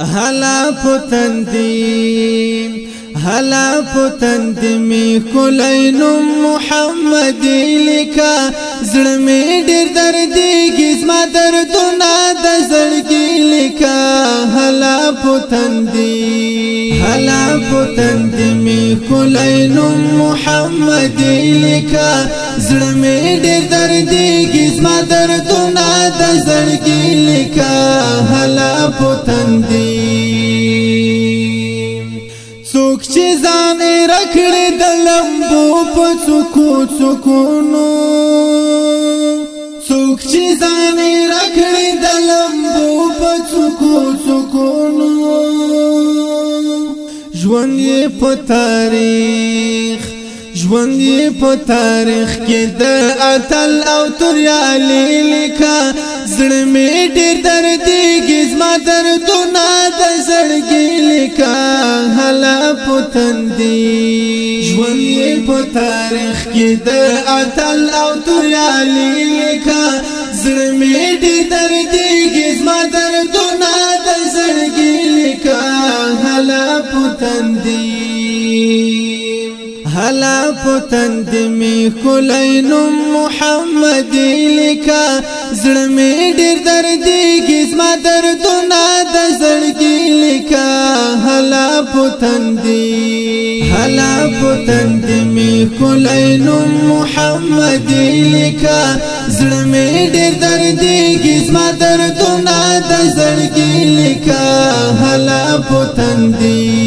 هلا پتندی هلا پتند می کولینو محمد لیکا زړه می ډیر درد کیس ما دردونه د زړګی لیکا هلا پتندی کلا پتن دمی کلینو محمد لکا زړمې ډېر درد دی زما دردونه د زړګي لکا هلا پتن دی څوک چې ځان رکړې د لمبو په څوکو څوکونو څوک چې ځان رکړې د لمبو په څوکو څوکونو ژوند یې په تاریخ ژوند یې په تاریخ کې د اتل او تریالي لیکا زړه مې ډېر درد کیږي زما دردونه د زړګي لیکا هلا پوتندي ژوند یې په تاریخ کې د اتل او تریالي لیکا زړه مې دې دردېږي زما دردونه د زړګي لیکه هله په تندې هلا پتند می کولین محمد لیکا زړه مې ډېر دردې کیس ما دردونه د زړګي لیکا هلا پتند کلا پتن دی می کولای نو محمد لیکا زړه می ډېر درد کیس ما دردونه د زړګي لیکا هلا پتن دی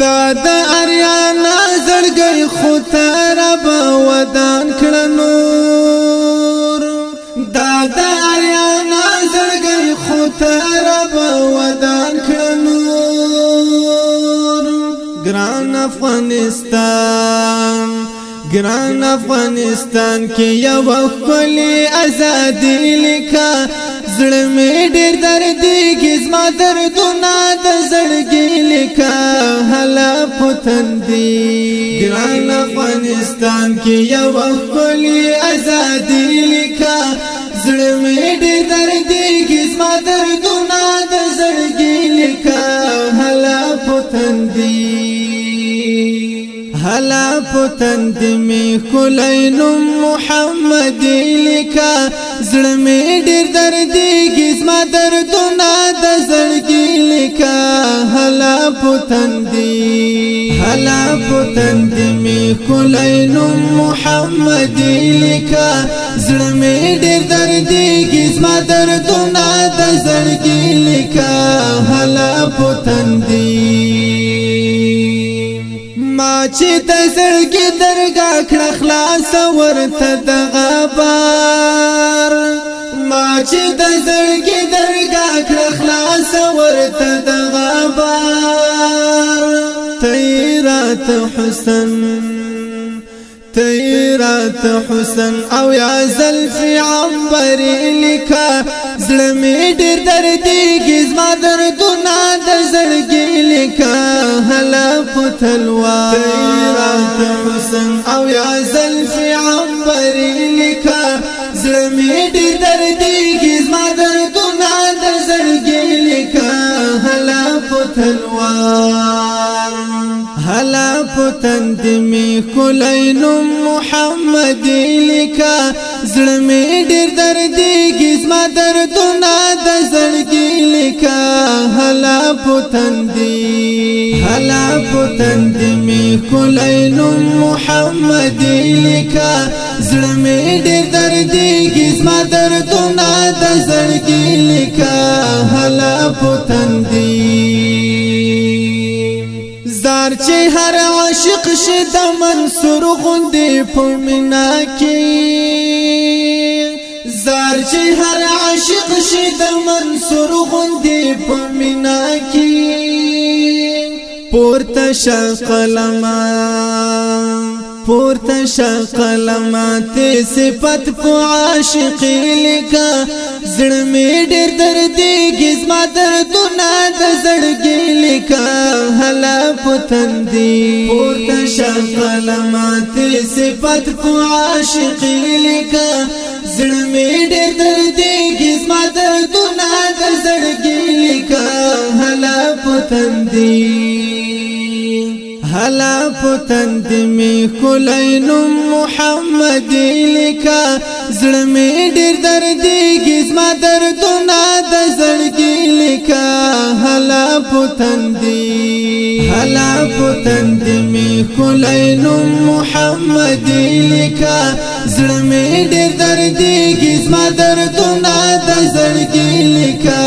دا د اریانا زړګي خو ته رب ودان کړنور دا د اریانا زړګي خو ته رب ودان ګران افغانستان ګران افغانستان کې یو خپل ازادي لیکا زړه مې ډېر درد کې زما دردونه د زړګي لیکا هلا پتن دی ګران افغانستان کې یو خپل ازادي لیکا زړه مې ډېر درد کې زما دردونه د زړګي لیکا هلا پتن دی الله پتن دې می کولای نو محمد لیکا زړه می ډېر درد کیږي زما دردونه د زړګي لیکا هلا پتن دې هلا پتن دې می کولای نو محمد لیکا زړه می ډېر درد کیږي زما دردونه د زړګي لیکا هلا پتن دې چې د زړګي درګه کړه خلاص ورته د غبار ما چې د زړګي درګه کړه خلاص ورته د غبار تیرات حسن تیرات حسن او یا زلفی عمبر لکا زلمی ډیر دردیږي زما دردونه د زړګي لکا هلا تلوار تیرات حسن او یا زلفی عمبری لکا زرمی دي دردی ما دردونا در زرگی لکا حلا پو تلوار حلا پو تندمی کلینم محمدی لکا ما کلا پتند می کولین محمد لیکا زړه می ډېر درد کی زما دردونه د زړګي لیکا هلا پتند زار چې هر عاشق شه د منصور غوندې په مینا کې زار چې هر عاشق شه د منصور غوندې په مینا کې پورته شقلما پورته شقلما ته صفت په عاشق لکا زړ می ډېر درد گیز ما دردونه د زړګي لکا هلا پتندي پورته شقلما ته صفت په عاشق لکا زړ می ډېر درد گیز ما دردونه د زړګي لکا هلا پتندي هلا پتن د می کولین محمد لیکا زړه می ډیر درد کیږي ما دردونه د زړګي لیکا هلا پتن دی هلا پتن د می کولین محمد لیکا زړه می ډیر درد کیږي ما دردونه د زړګي لیکا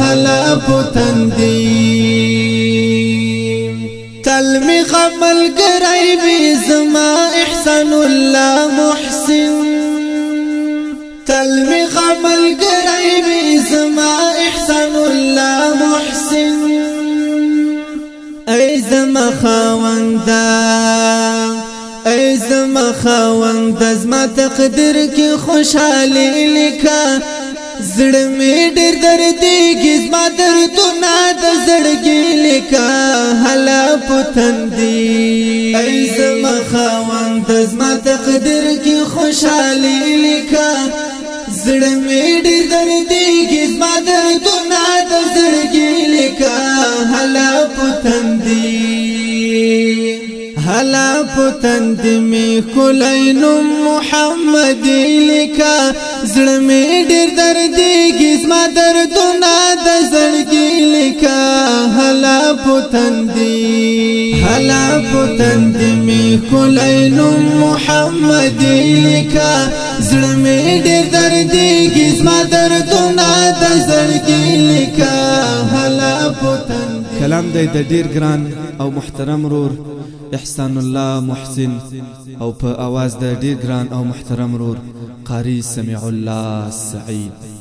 هلا پتن دی کلمی خمل گرائی بی زما احسان الله محسن تلمی خمل گرائی بی زما احسان الله محسن ای زما خاونده ای زما خاوند زما تقدیر کې خوشحالي لیکه زړه می ډېر درد دی زما دردونه د زړګي لیکا هلا پتندي ای زما خوند زما تقدیر کې خوشحالي لیکا زړه می ډېر درد دی زما دردونه د زړګي لیکا هلا پتندي هلا پتند می کولین محمد لیکا زړه می ډیر درد کیس ما دردونه د زړګی لیکا هلا پتند هلا پتند می کولین محمد لیکا زړه می ډیر درد کیس ما دردونه د زړګی لیکا هلا پتند کلام دی د ډیر ګران او محترم رور احسان الله محسن او په اواز د ډیر ګران او محترم رور قاری سمیع الله سعید